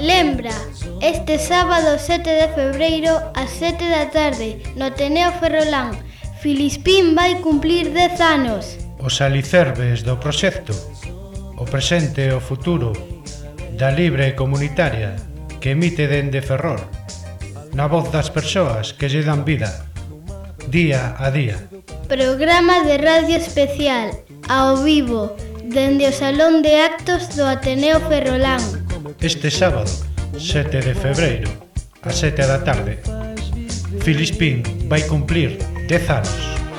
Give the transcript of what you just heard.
Lembra, este sábado 7 de febreiro ás 7 da tarde no Ateneo Ferrolán. Filispín vai cumplir 10 anos. Os alicerbes do proxecto O presente e o futuro Da libre e comunitaria Que emite dende Ferrol Na voz das persoas que lle dan vida Día a día. Programa de radio especial Ao vivo Dende o Salón de Actos do Ateneo Ferrolán este sábado, 7 de febreiro, a 7 da tarde. Filispín vai cumplir 10 anos.